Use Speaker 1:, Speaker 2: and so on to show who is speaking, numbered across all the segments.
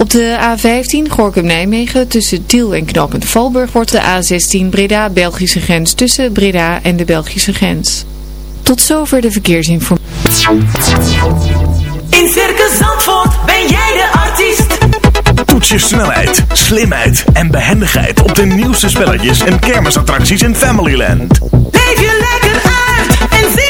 Speaker 1: Op de A15 Gorkum-Nijmegen tussen Tiel en knooppunt Valburg wordt de A16 Breda-Belgische grens tussen Breda en de Belgische grens. Tot zover de verkeersinformatie.
Speaker 2: In Circus Zandvoort ben jij de artiest.
Speaker 3: Toets je snelheid, slimheid en behendigheid op de nieuwste spelletjes en kermisattracties in Familyland.
Speaker 2: Leef je lekker uit en zie.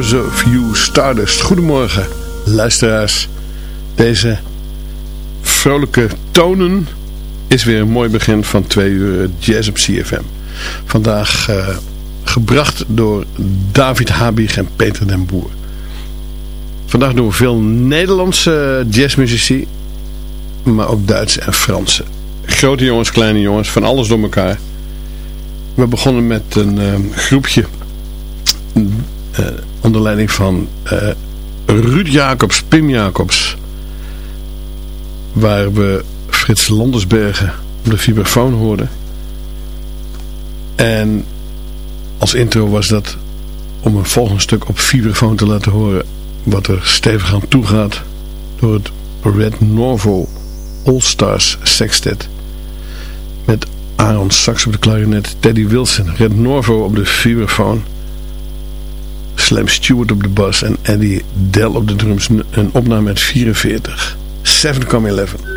Speaker 4: Of You Stardust. Goedemorgen luisteraars. Deze vrolijke tonen is weer een mooi begin van twee uur jazz op CFM. Vandaag uh, gebracht door David Habig en Peter den Boer. Vandaag doen we veel Nederlandse jazzmuzici, maar ook Duitse en Franse. Grote jongens, kleine jongens, van alles door elkaar. We begonnen met een uh, groepje van uh, Ruud Jacobs, Pim Jacobs. Waar we Frits Landersbergen op de vibrafoon hoorden. En als intro was dat om een volgend stuk op vibrafoon te laten horen wat er stevig aan toe gaat door het Red Norvo All Stars Sextet. Met Aaron Sax op de klarinet, Teddy Wilson, Red Norvo op de vibrafoon, Slam Stewart op de bas en Eddie Dell op de drums. Een opname met 44. 7,11. Ja,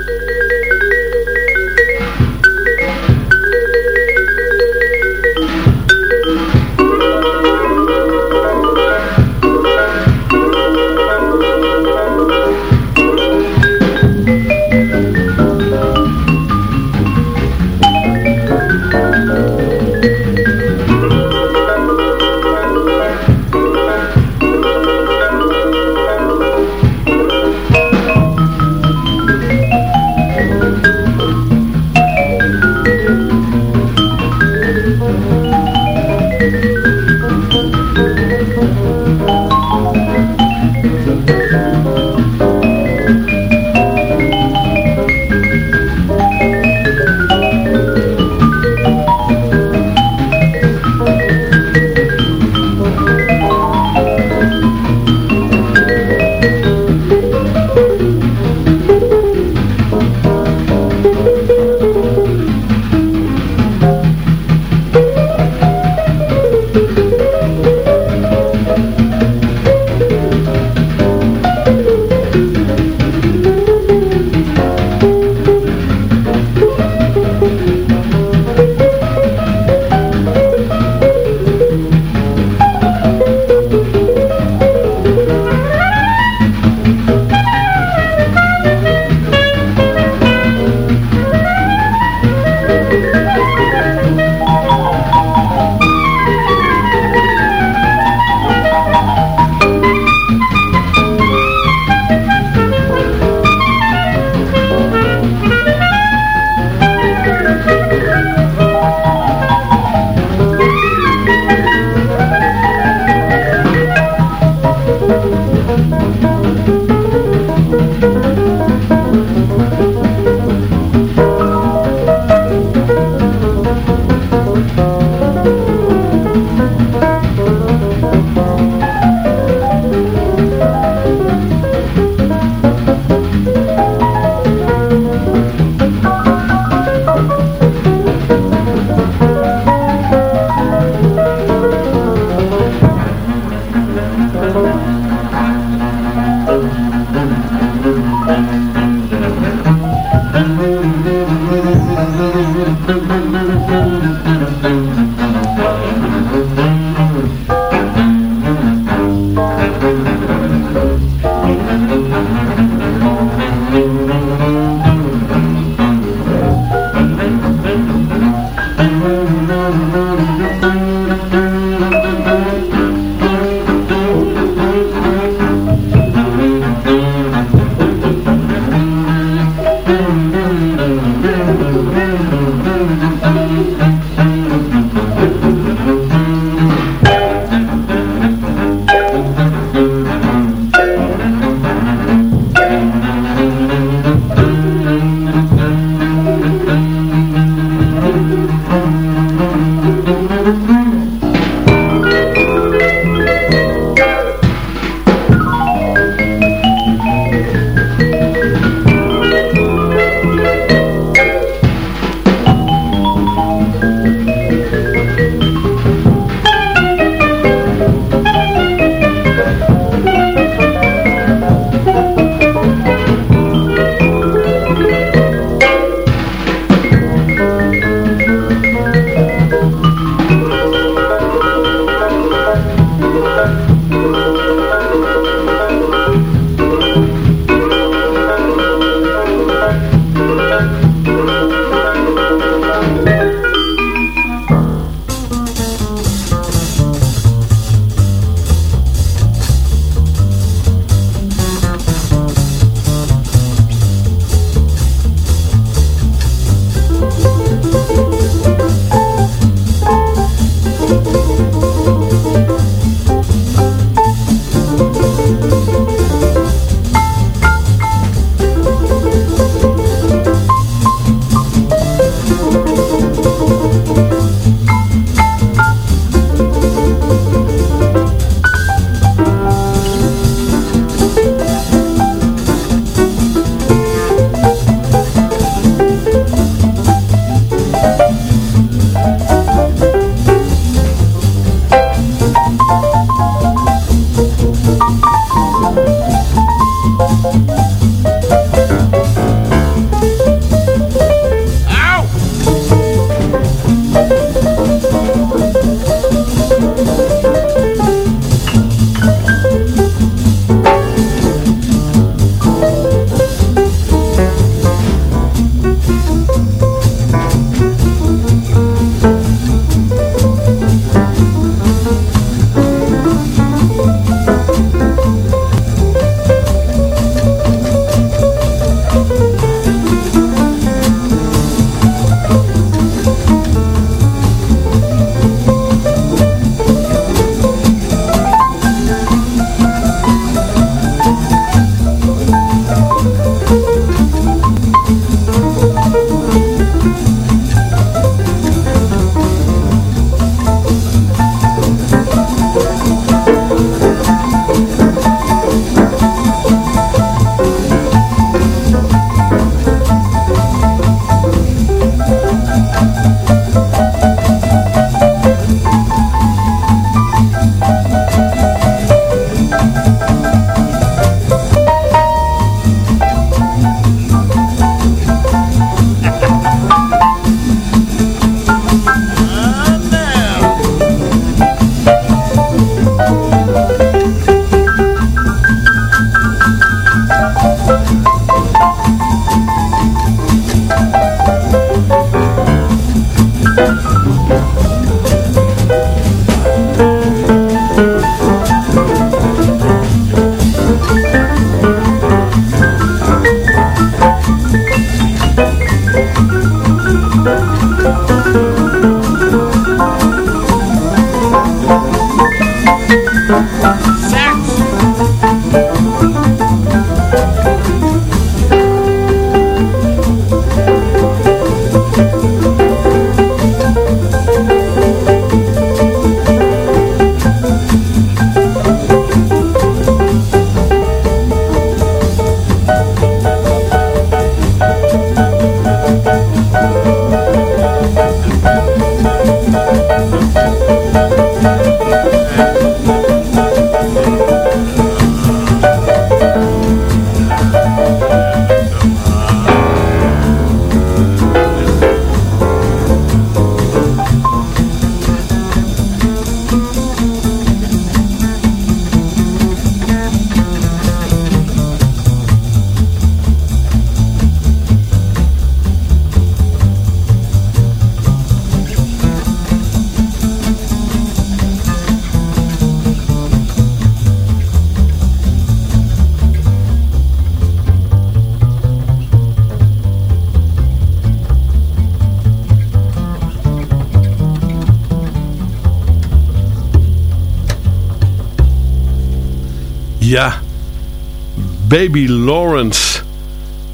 Speaker 4: Baby Lawrence.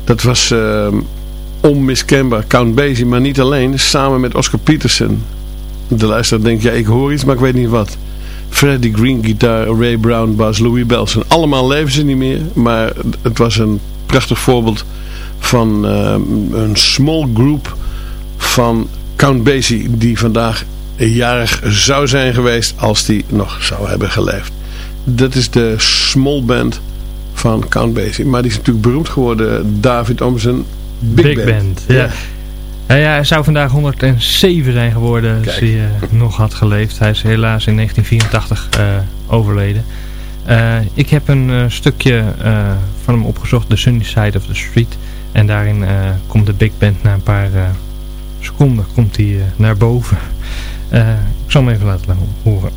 Speaker 4: Dat was uh, onmiskenbaar. Count Basie, maar niet alleen. Samen met Oscar Peterson. De luisteraar denkt, ja ik hoor iets, maar ik weet niet wat. Freddie Green gitaar, Ray Brown bass, Louis Belson. Allemaal leven ze niet meer. Maar het was een prachtig voorbeeld van uh, een small group van Count Basie. Die vandaag jarig zou zijn geweest als die nog zou hebben geleefd. Dat is de small band van Count Basie. Maar die is natuurlijk beroemd geworden, David, om zijn big, band. band.
Speaker 5: ja. ja. ja. hij zou vandaag 107 zijn geworden als hij uh, nog had geleefd. Hij is helaas in 1984 uh, overleden. Uh, ik heb een stukje van hem opgezocht, The Sunny Side of the Street. En daarin komt de big band na een paar seconden komt hij, naar boven. ik zal hem even laten horen.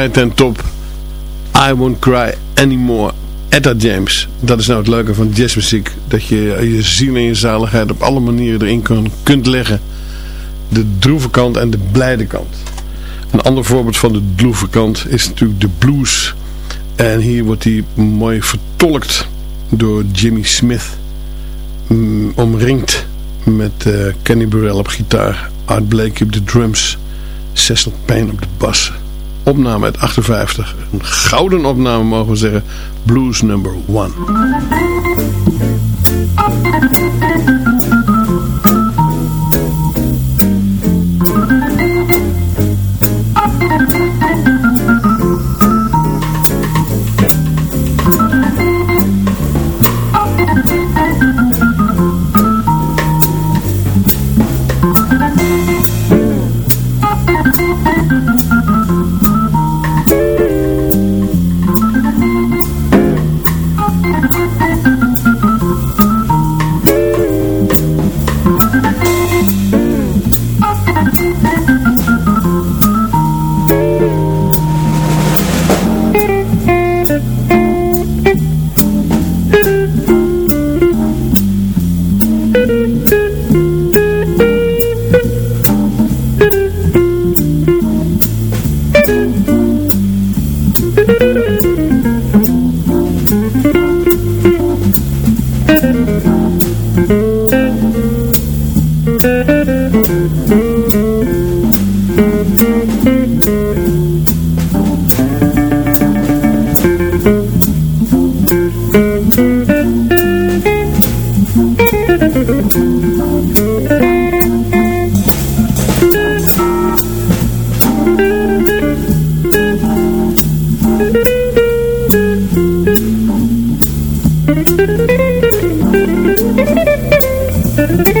Speaker 4: Droefheid ten top. I Won't Cry Anymore. Etta James. Dat is nou het leuke van jazzmuziek. Dat je je ziel en je zaligheid op alle manieren erin kunt leggen. De droeve kant en de blijde kant. Een ander voorbeeld van de droeve kant is natuurlijk de blues. En hier wordt die mooi vertolkt door Jimmy Smith. Mm, omringd met uh, Kenny Burrell op gitaar. Art Blakey op de drums. Cecil Payne op de bassen opname uit 58. Een gouden opname mogen we zeggen. Blues number 1. Thank you.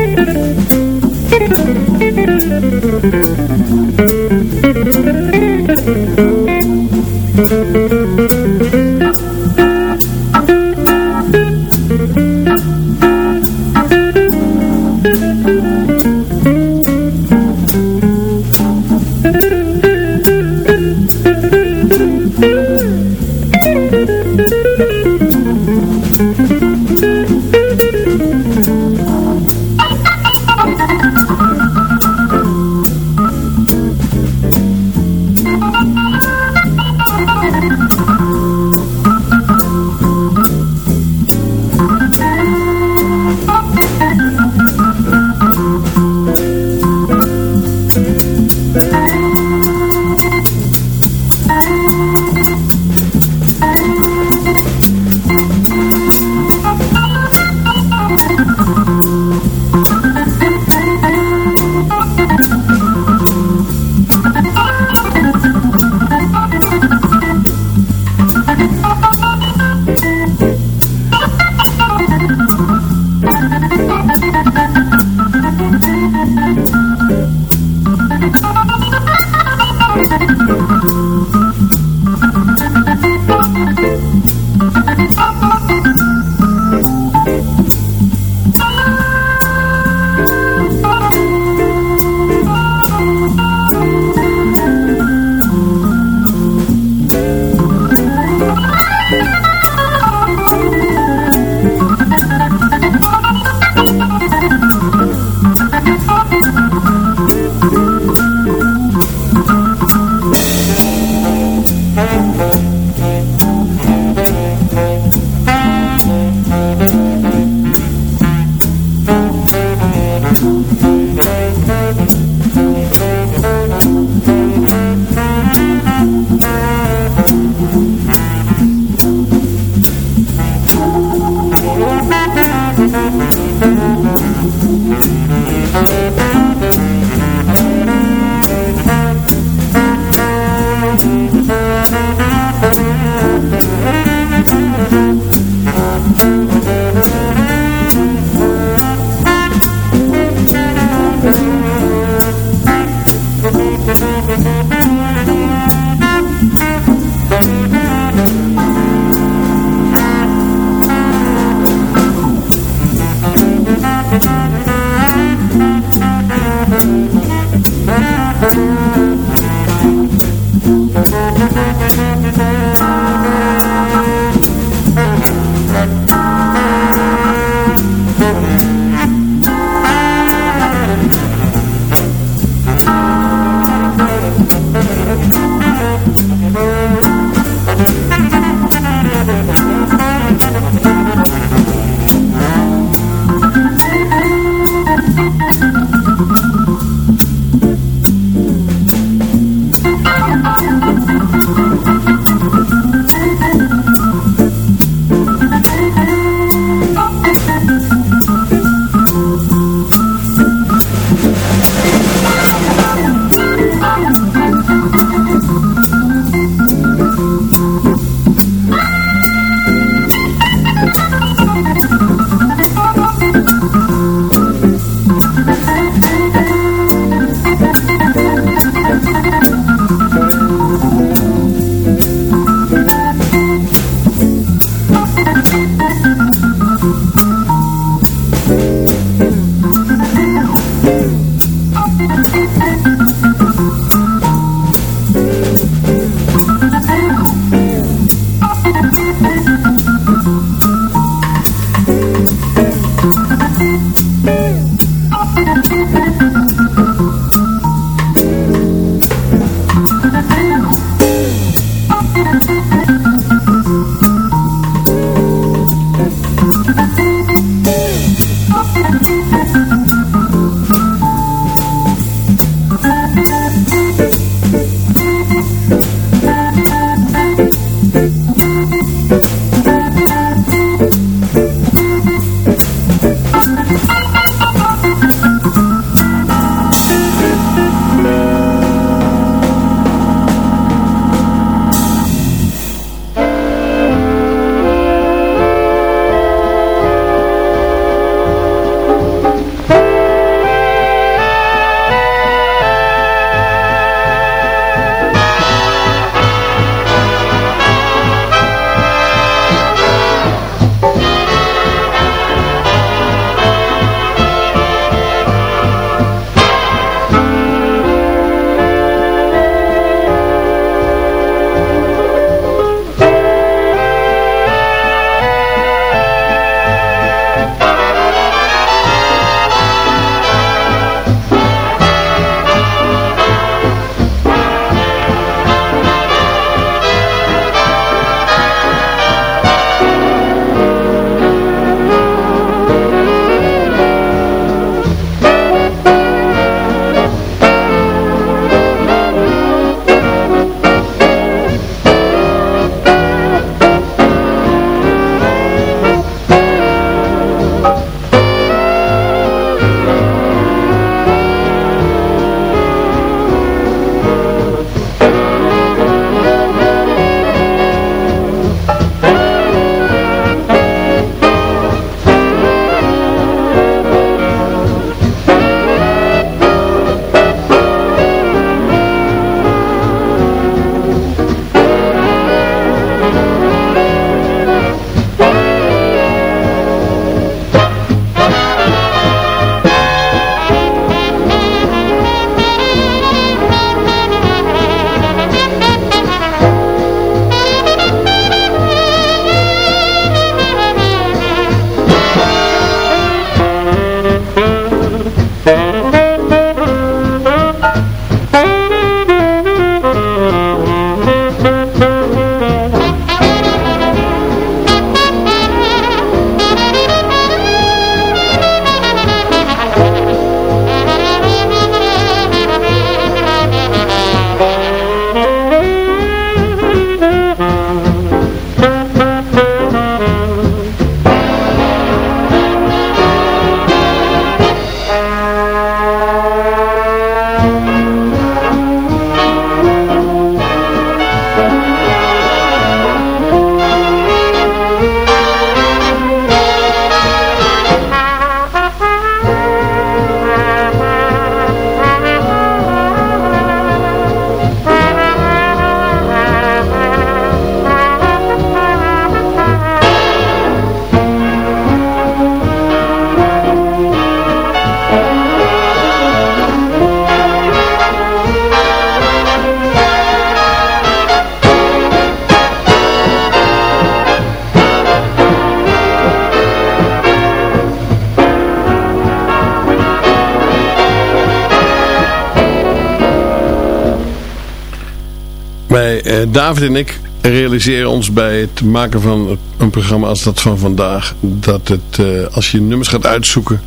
Speaker 4: David en ik realiseren ons bij het maken van een programma als dat van vandaag. Dat het, eh, als je nummers gaat uitzoeken,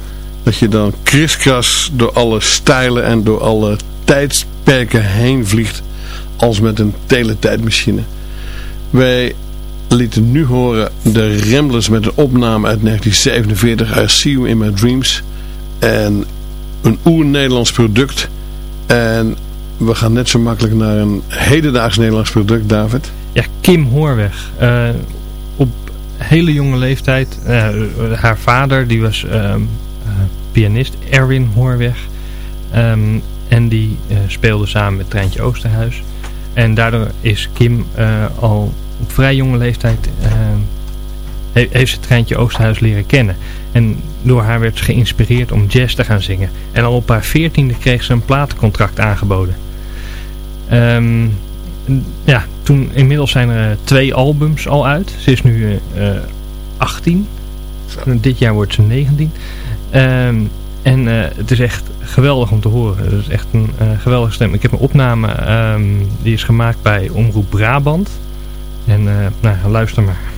Speaker 4: dat je dan kriskras door alle stijlen en door alle tijdsperken heen vliegt. Als met een teletijdmachine. Wij lieten nu horen de Ramblers met een opname uit 1947. I See You In My Dreams. En een oer-Nederlands product. En we gaan net zo makkelijk naar een hedendaags Nederlands product, David.
Speaker 6: Ja, Kim Hoorweg. Uh, op hele jonge leeftijd. Uh, haar vader, die was uh, pianist, Erwin Hoorweg. Um, en die speelde samen met Treintje Oosterhuis. En daardoor is Kim al op vrij jonge leeftijd... heeft ze Treintje Oosterhuis leren kennen. En door haar werd geïnspireerd om jazz te gaan zingen. En al op haar veertiende kreeg ze een platencontract aangeboden. Um, ja, toen inmiddels zijn er twee albums al uit. Ze is nu uh, 18. Zo. Dit jaar wordt ze 19. Um, en uh, het is echt geweldig om te horen. Het is echt een uh, geweldige stem. Ik heb een opname, um, die is gemaakt bij Omroep Brabant. En nou, luister maar.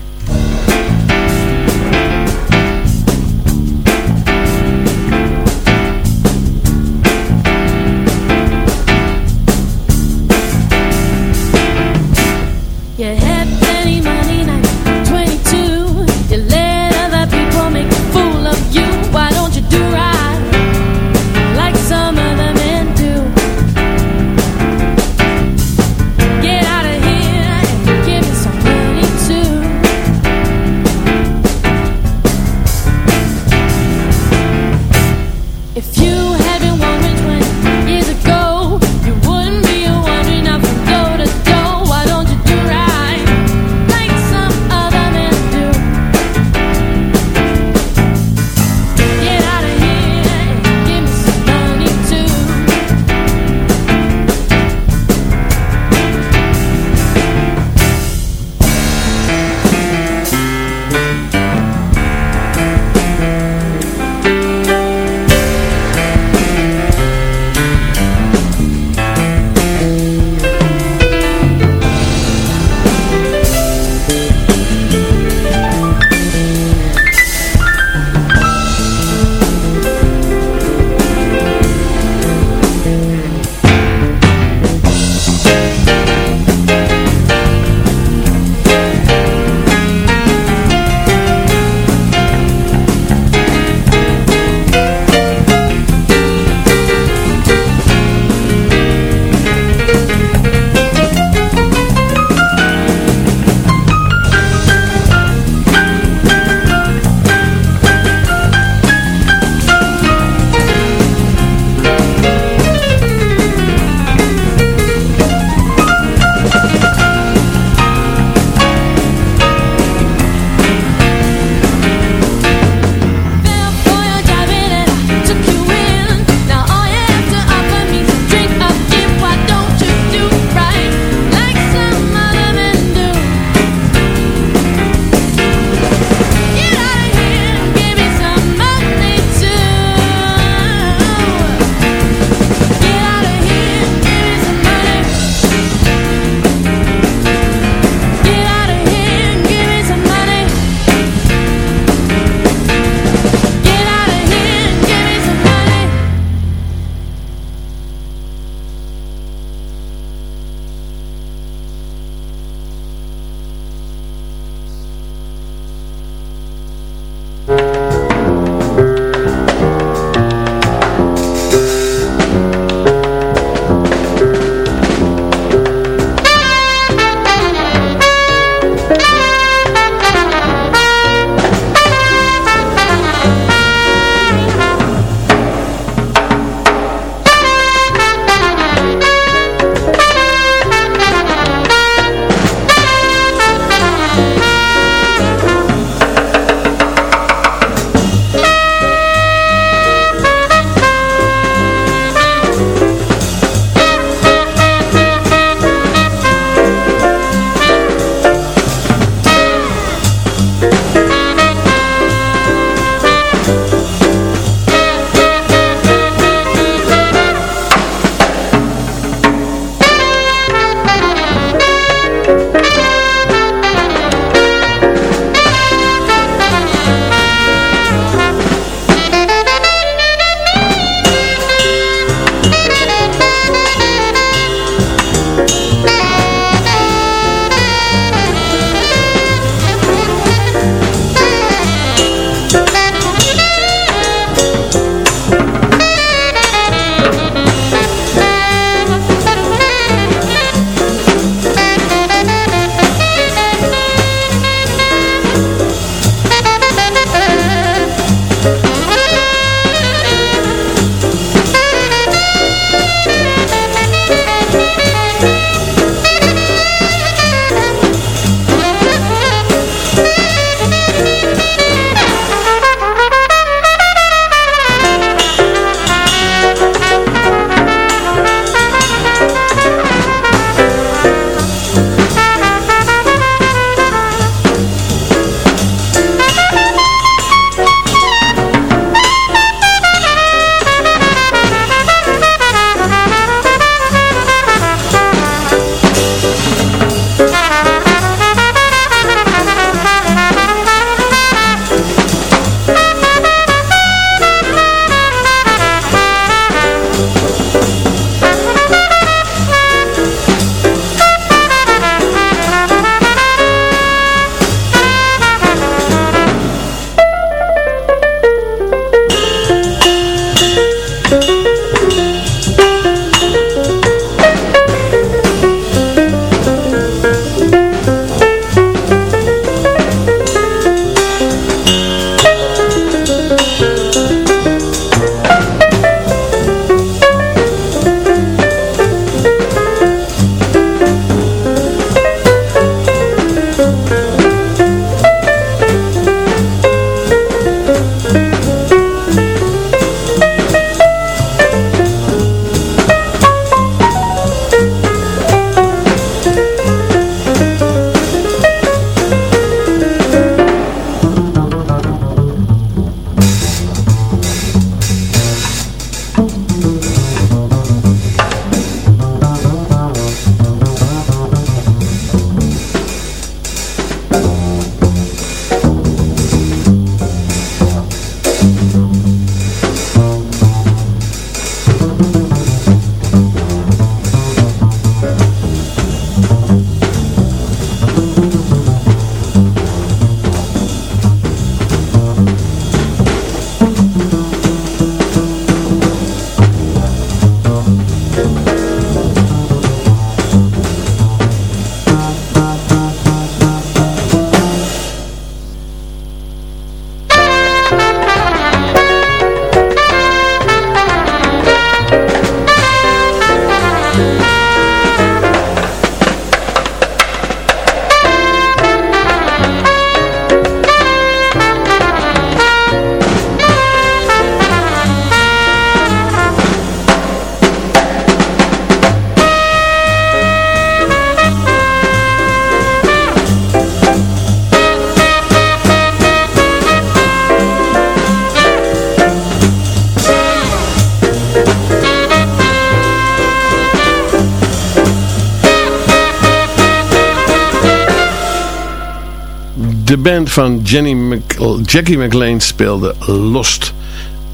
Speaker 4: De band van Jenny Jackie McLean speelde Lost.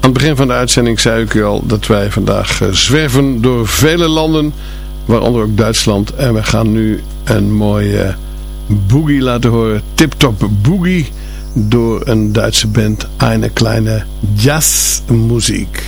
Speaker 4: Aan het begin van de uitzending zei ik u al dat wij vandaag eh, zwerven door vele landen, waaronder ook Duitsland. En we gaan nu een mooie boogie laten horen, Tip Top Boogie, door een Duitse band, Eine Kleine Jazzmuziek.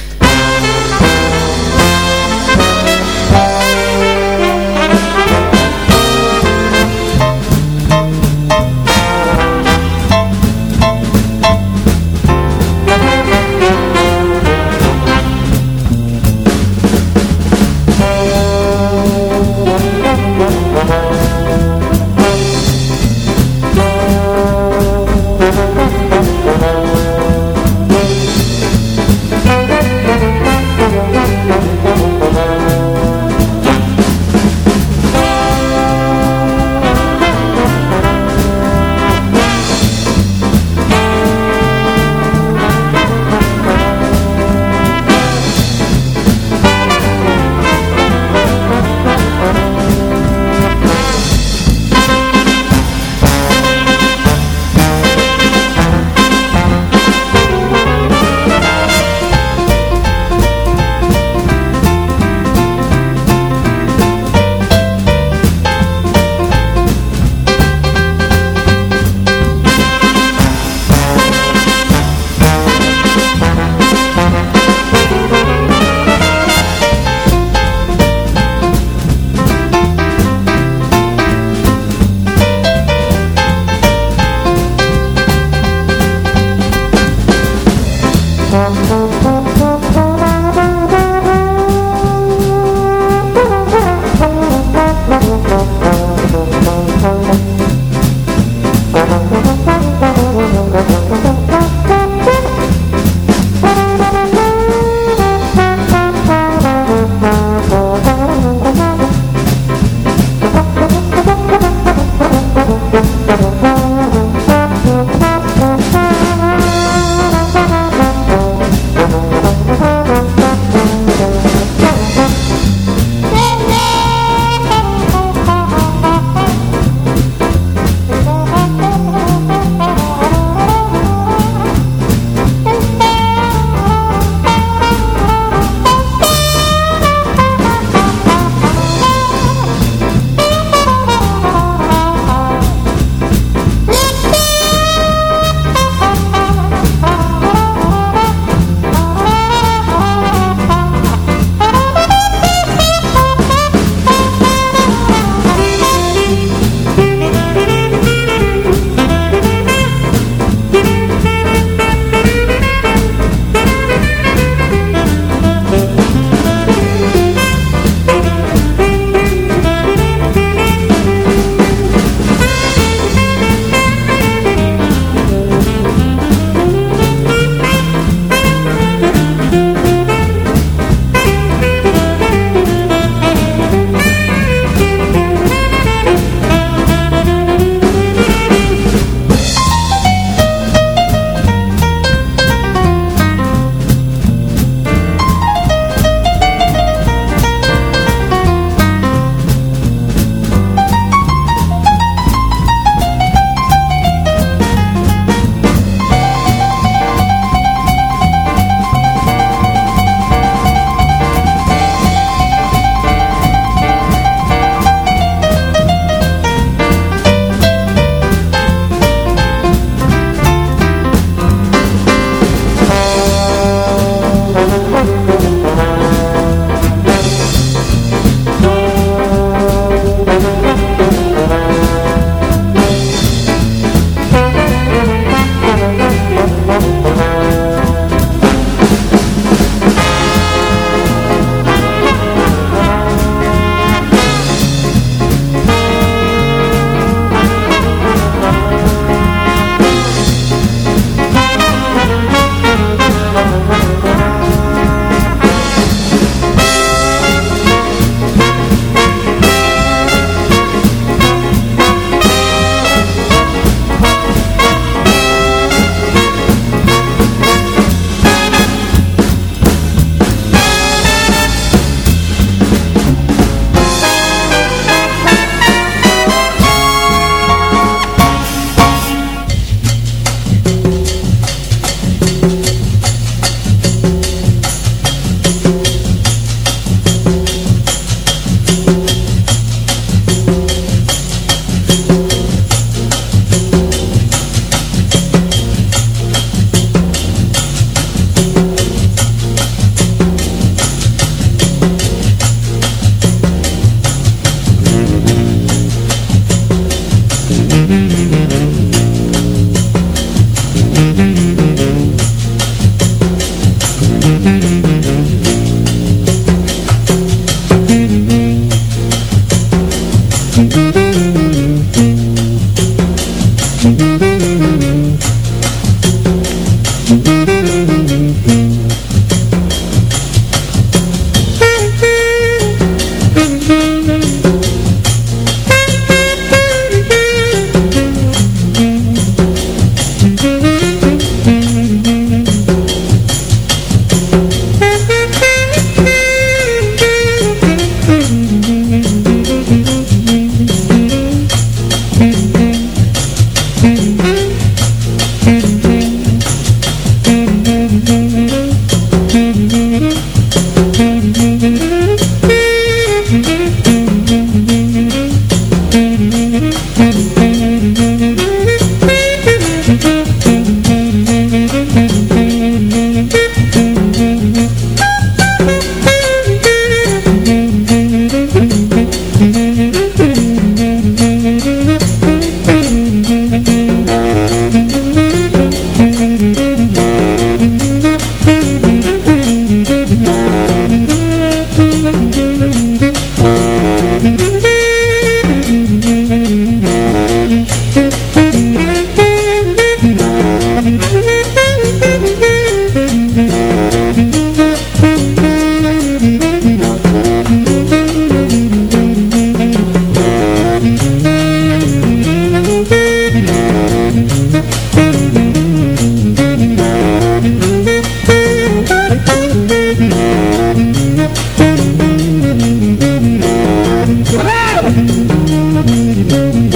Speaker 6: MUZIEK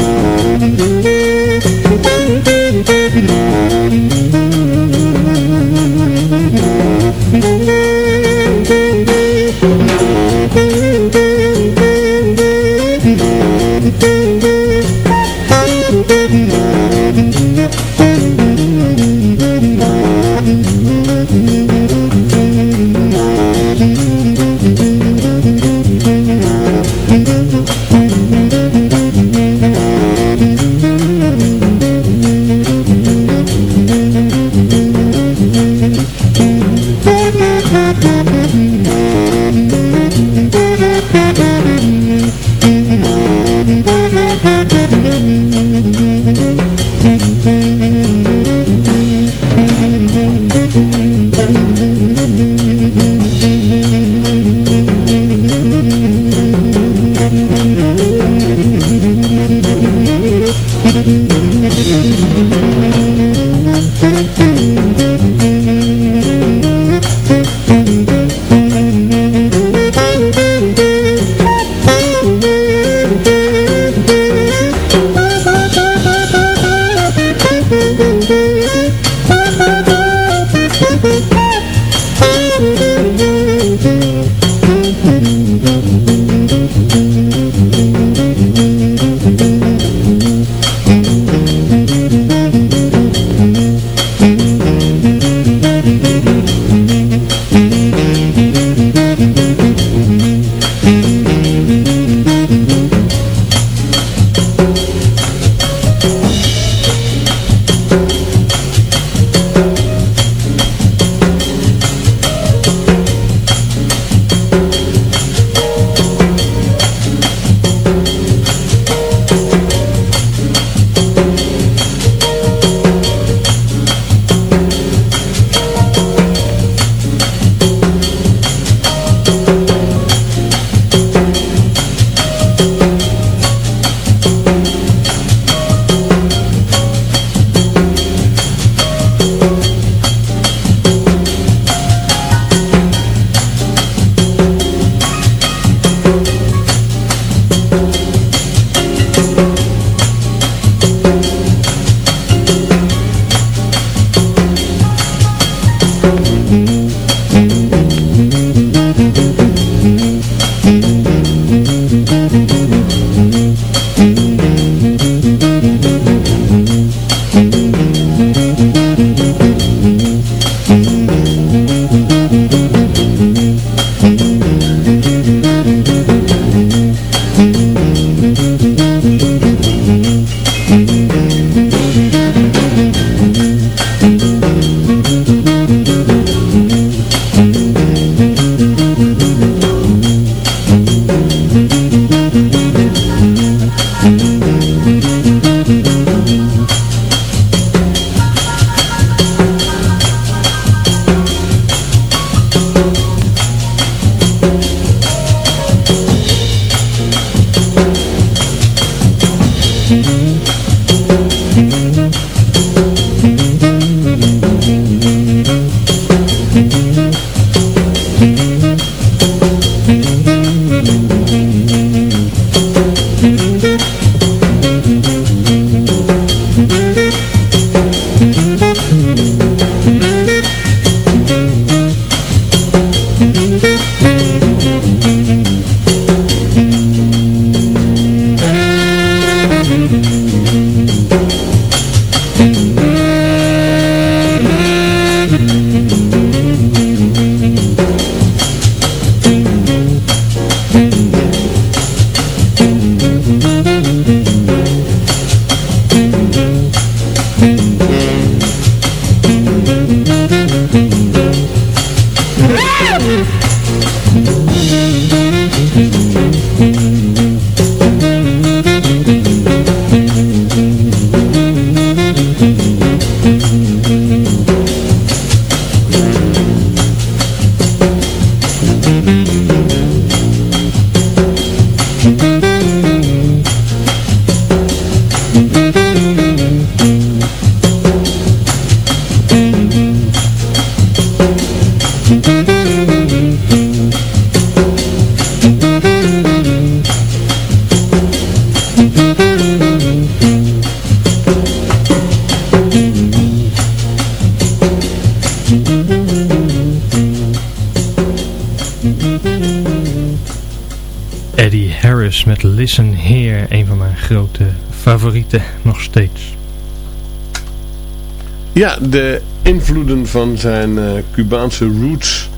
Speaker 4: Ja, de invloeden van zijn uh, Cubaanse roots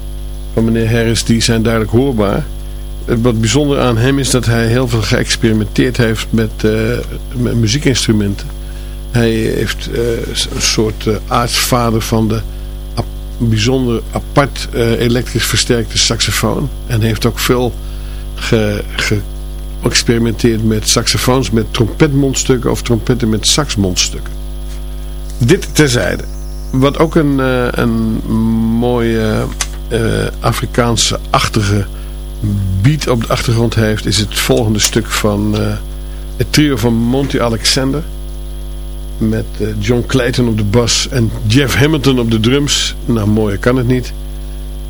Speaker 4: van meneer Harris, die zijn duidelijk hoorbaar. Wat bijzonder aan hem is dat hij heel veel geëxperimenteerd heeft met, met muziekinstrumenten. Hij heeft een soort aartsvader van de bijzonder apart elektrisch versterkte saxofoon. En heeft ook veel geëxperimenteerd met saxofoons met trompetmondstukken of trompetten met saxmondstukken. Dit terzijde. Wat ook een, een mooie Afrikaanse-achtige beat op de achtergrond heeft, is het volgende stuk van uh, het trio van Monty Alexander. Met John Clayton op de bas en Jeff Hamilton op de drums. Nou, mooier kan het niet.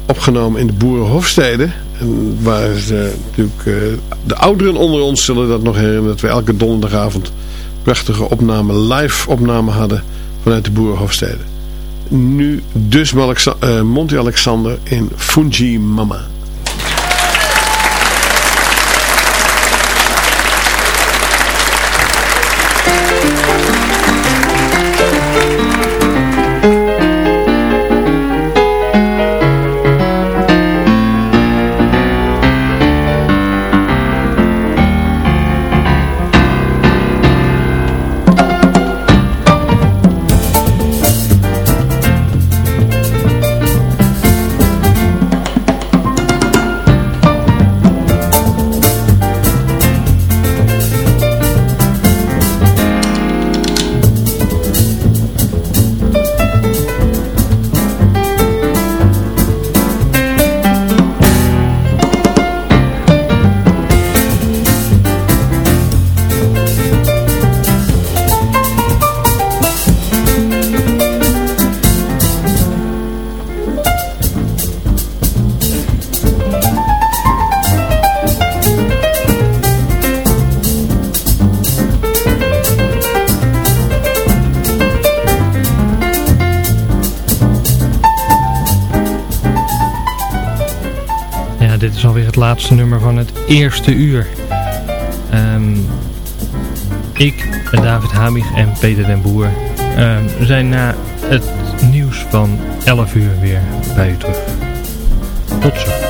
Speaker 4: Opgenomen in de Boerenhofsteden. En waar natuurlijk, de ouderen onder ons zullen dat nog herinneren. Dat we elke donderdagavond prachtige opname, live opname hadden vanuit de Boerenhofsteden. Nu dus Monty Alexander in Fungi Mama.
Speaker 6: Laatste nummer van het eerste uur. Um, ik, David Habig en Peter den Boer um, zijn na het nieuws van 11 uur weer bij u terug. Tot zo.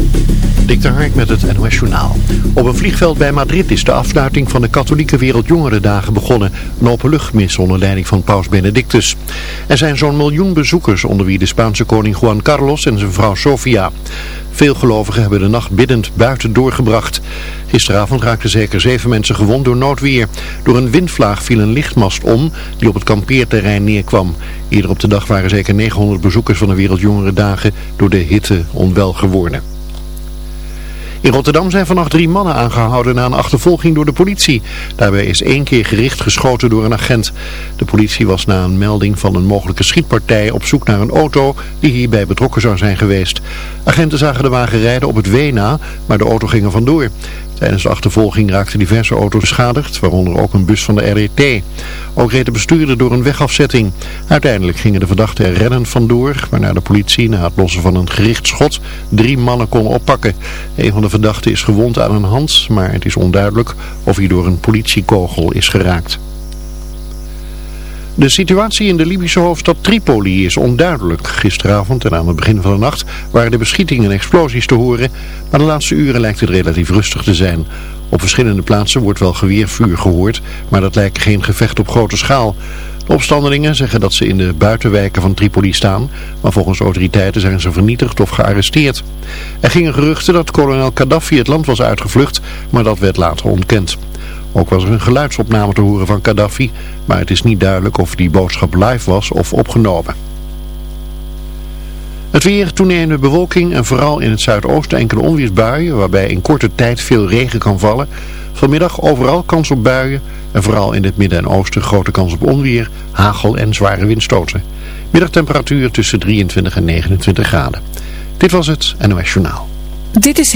Speaker 7: Dik Hark met het NOS Journaal. Op een vliegveld bij Madrid is de afsluiting van de katholieke Wereldjongerendagen begonnen. Een openluchtmis onder leiding van paus Benedictus. Er zijn zo'n miljoen bezoekers onder wie de Spaanse koning Juan Carlos en zijn vrouw Sofia. Veel gelovigen hebben de nacht biddend buiten doorgebracht. Gisteravond raakten zeker zeven mensen gewond door noodweer. Door een windvlaag viel een lichtmast om die op het kampeerterrein neerkwam. Eerder op de dag waren zeker 900 bezoekers van de Wereldjongerendagen door de hitte onwel geworden. In Rotterdam zijn vannacht drie mannen aangehouden na een achtervolging door de politie. Daarbij is één keer gericht geschoten door een agent. De politie was na een melding van een mogelijke schietpartij op zoek naar een auto die hierbij betrokken zou zijn geweest. Agenten zagen de wagen rijden op het Wena, maar de auto ging er vandoor. Tijdens de achtervolging raakten diverse auto's beschadigd, waaronder ook een bus van de RET. Ook reed de bestuurder door een wegafzetting. Uiteindelijk gingen de verdachten er rennen vandoor, waarna de politie na het lossen van een gericht schot drie mannen kon oppakken. Een van de verdachten is gewond aan een hand, maar het is onduidelijk of hij door een politiekogel is geraakt. De situatie in de Libische hoofdstad Tripoli is onduidelijk. Gisteravond en aan het begin van de nacht waren de beschietingen en explosies te horen, maar de laatste uren lijkt het relatief rustig te zijn. Op verschillende plaatsen wordt wel geweervuur gehoord, maar dat lijkt geen gevecht op grote schaal. De opstandelingen zeggen dat ze in de buitenwijken van Tripoli staan, maar volgens autoriteiten zijn ze vernietigd of gearresteerd. Er gingen geruchten dat kolonel Gaddafi het land was uitgevlucht, maar dat werd later ontkend. Ook was er een geluidsopname te horen van Gaddafi, maar het is niet duidelijk of die boodschap live was of opgenomen. Het weer, toenemende bewolking en vooral in het zuidoosten enkele onweersbuien, waarbij in korte tijd veel regen kan vallen. Vanmiddag overal kans op buien en vooral in het midden en oosten grote kans op onweer, hagel en zware windstoten. Middagtemperatuur tussen 23 en 29 graden. Dit was het NOS Journaal.
Speaker 1: Dit is